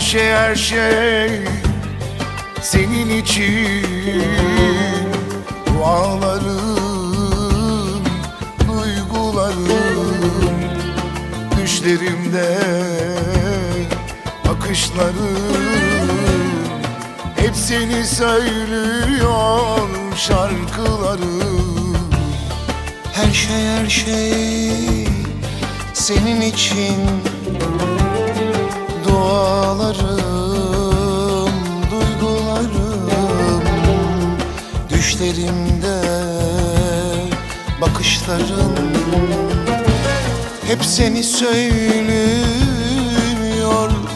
şey her şey senin için. Dualarım, duygularım Düşlerimde bakışlarım Hep seni söylüyor şarkılarım. Her şey her şey senin için. Dualarım, Düşlerimde bakışlarım Hep seni söylüyor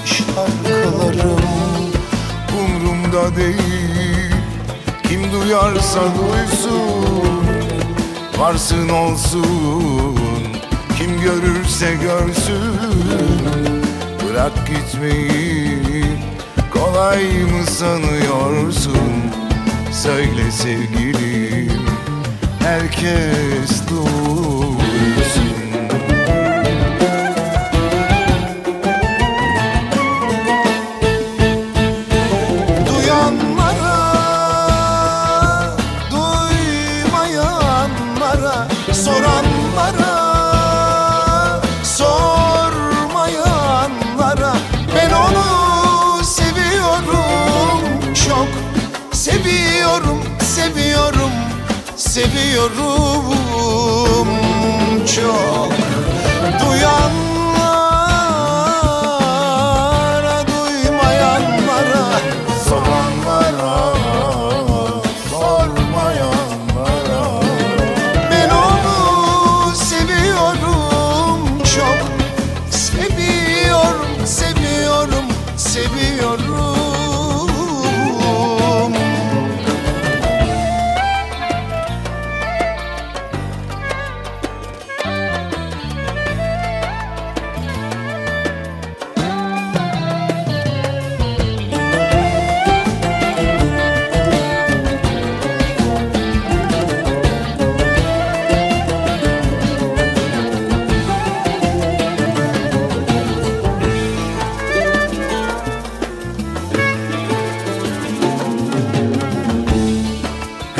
şarkılarım. Umrumda değil. Kim duyarsa duysun Varsın olsun. Kim görürse görsün Bırak gitmeyi Kolay mı sanıyorsun Söyle sevgilim Herkes duysun. Duyanlara, duymayanlara, soranlara, sormayanlara Ben onu seviyorum çok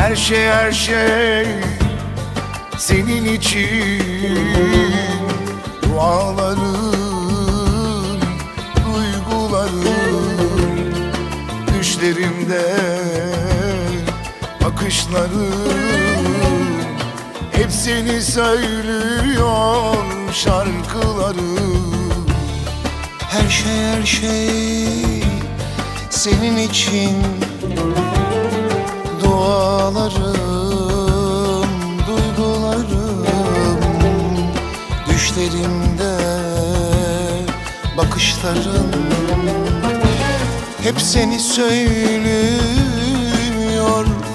Her şey her şey senin için. Dualarım, duygularım Düşlerimde bakışlarım Hep seni söylüyor şarkılarım Her şey her şey senin için Dualarım, duygularım. Düşlerimde bakışlarım. Hep seni söylüyor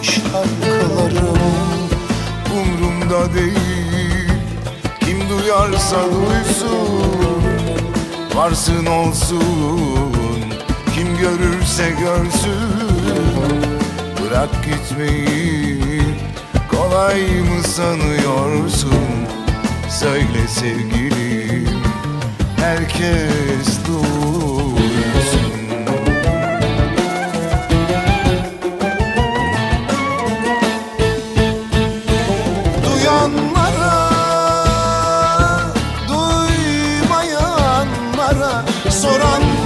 şarkılarım. Umrumda değil. Kim duyarsa duysun. Varsın olsun. Kim görürse görsün Bırak gitmeyi. Kolay mı sanıyorsun? Söyle sevgilim. Herkes duysun. Duyanlara, duymayanlara, soranlara,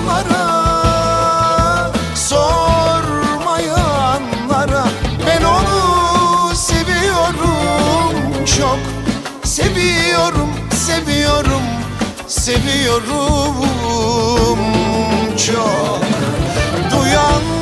Seviyorum, seviyorum, seviyorum. Çok Duyanlara,